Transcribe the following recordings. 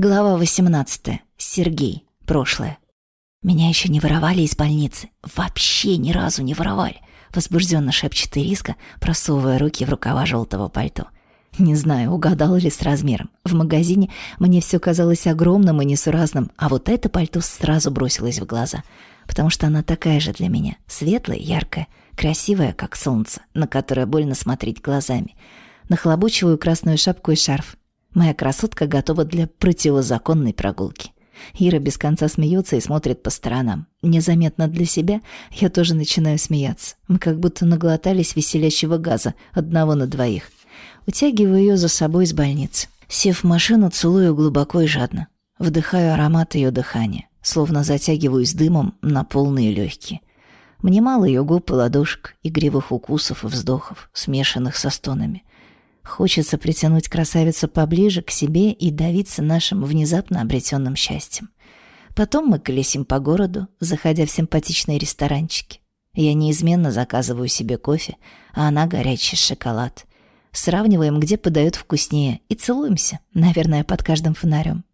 Глава 18. Сергей. Прошлое. Меня еще не воровали из больницы. Вообще ни разу не воровали. Возбужденно шепчет Ириска, просовывая руки в рукава желтого пальто. Не знаю, угадала ли с размером. В магазине мне все казалось огромным и несуразным, а вот это пальто сразу бросилось в глаза, потому что она такая же для меня, светлая, яркая, красивая, как солнце, на которое больно смотреть глазами. Нахлобучиваю красную шапку и шарф. Моя красотка готова для противозаконной прогулки. Ира без конца смеется и смотрит по сторонам. Незаметно для себя я тоже начинаю смеяться. Мы как будто наглотались веселящего газа, одного на двоих. Утягиваю ее за собой из больницы. Сев в машину, целую глубоко и жадно. Вдыхаю аромат ее дыхания, словно затягиваюсь дымом на полные легкие. Мне мало ее губ и ладошек, игривых укусов и вздохов, смешанных со стонами. Хочется притянуть красавицу поближе к себе и давиться нашим внезапно обретенным счастьем. Потом мы колесим по городу, заходя в симпатичные ресторанчики. Я неизменно заказываю себе кофе, а она горячий шоколад. Сравниваем, где подают вкуснее, и целуемся, наверное, под каждым фонарем.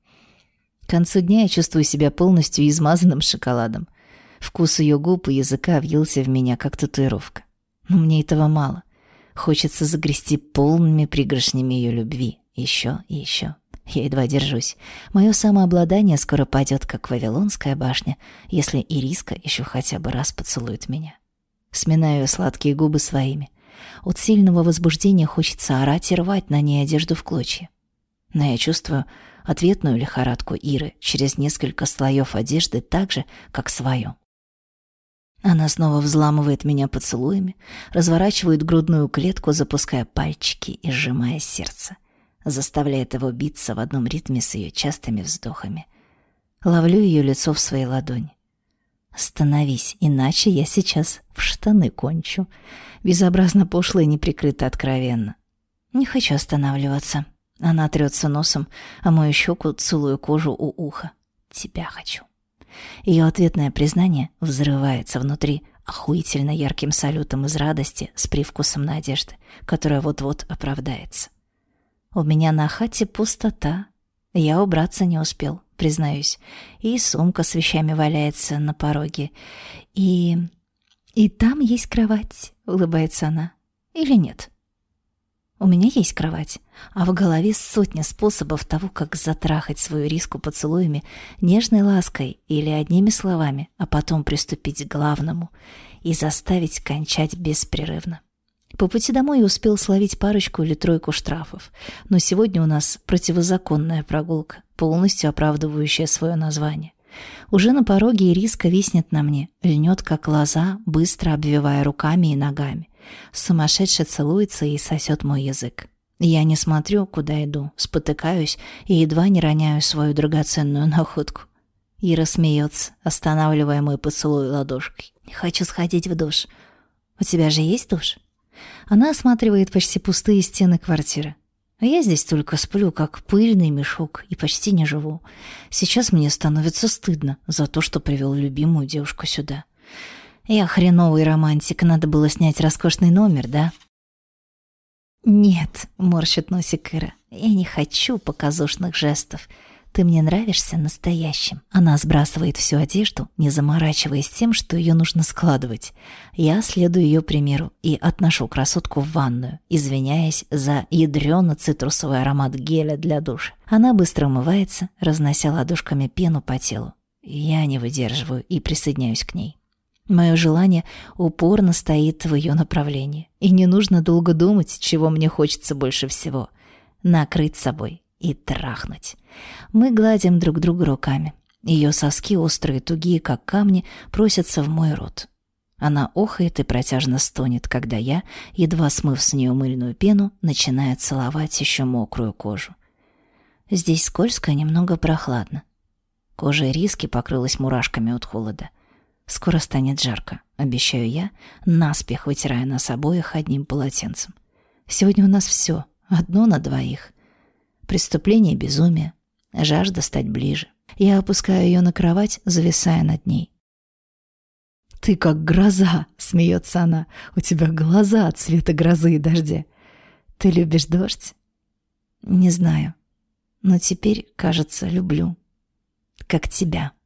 К концу дня я чувствую себя полностью измазанным шоколадом. Вкус ее губ и языка въелся в меня, как татуировка. Но мне этого мало. Хочется загрести полными пригоршнями ее любви. Еще и еще. Я едва держусь. Мое самообладание скоро пойдет, как Вавилонская башня, если Ириска еще хотя бы раз поцелует меня. Сминаю сладкие губы своими. От сильного возбуждения хочется орать и рвать на ней одежду в клочья. Но я чувствую ответную лихорадку Иры через несколько слоев одежды так же, как свою. Она снова взламывает меня поцелуями, разворачивает грудную клетку, запуская пальчики и сжимая сердце, заставляет его биться в одном ритме с ее частыми вздохами. Ловлю ее лицо в своей ладони. «Остановись, иначе я сейчас в штаны кончу». Безобразно пошло и неприкрыто откровенно. Не хочу останавливаться. Она трется носом, а мою щеку целую кожу у уха. Тебя хочу. Ее ответное признание взрывается внутри охуительно ярким салютом из радости с привкусом надежды, которая вот-вот оправдается. У меня на хате пустота. Я убраться не успел, признаюсь. И сумка с вещами валяется на пороге. И... и там есть кровать, улыбается она. Или нет? У меня есть кровать, а в голове сотня способов того, как затрахать свою риску поцелуями, нежной лаской или одними словами, а потом приступить к главному и заставить кончать беспрерывно. По пути домой я успел словить парочку или тройку штрафов, но сегодня у нас противозаконная прогулка, полностью оправдывающая свое название. Уже на пороге Ириска виснет на мне, льнет как лоза, быстро обвивая руками и ногами. Сумасшедше целуется и сосет мой язык. Я не смотрю, куда иду, спотыкаюсь и едва не роняю свою драгоценную находку. Ира смеется, останавливая мой поцелуй ладошкой. «Хочу сходить в душ. У тебя же есть душ?» Она осматривает почти пустые стены квартиры. А я здесь только сплю, как пыльный мешок, и почти не живу. Сейчас мне становится стыдно за то, что привел любимую девушку сюда. Я хреновый романтик, надо было снять роскошный номер, да? Нет, морщит носик Ира. Я не хочу показушных жестов. Ты мне нравишься настоящим. Она сбрасывает всю одежду, не заморачиваясь тем, что ее нужно складывать. Я следую ее примеру и отношу красотку в ванную, извиняясь за ядрёно-цитрусовый аромат геля для душа. Она быстро умывается, разнося ладошками пену по телу. Я не выдерживаю и присоединяюсь к ней. Мое желание упорно стоит в ее направлении, и не нужно долго думать, чего мне хочется больше всего — накрыть собой и трахнуть. Мы гладим друг друга руками. Ее соски, острые, тугие, как камни, просятся в мой рот. Она охает и протяжно стонет, когда я, едва смыв с нее мыльную пену, начинаю целовать еще мокрую кожу. Здесь скользко и немного прохладно. Кожа риски покрылась мурашками от холода. Скоро станет жарко, обещаю я, наспех вытирая нас обоих одним полотенцем. Сегодня у нас все, одно на двоих. Преступление безумие, жажда стать ближе. Я опускаю ее на кровать, зависая над ней. «Ты как гроза!» — смеется она. «У тебя глаза цвета грозы и дождя. Ты любишь дождь?» «Не знаю. Но теперь, кажется, люблю. Как тебя.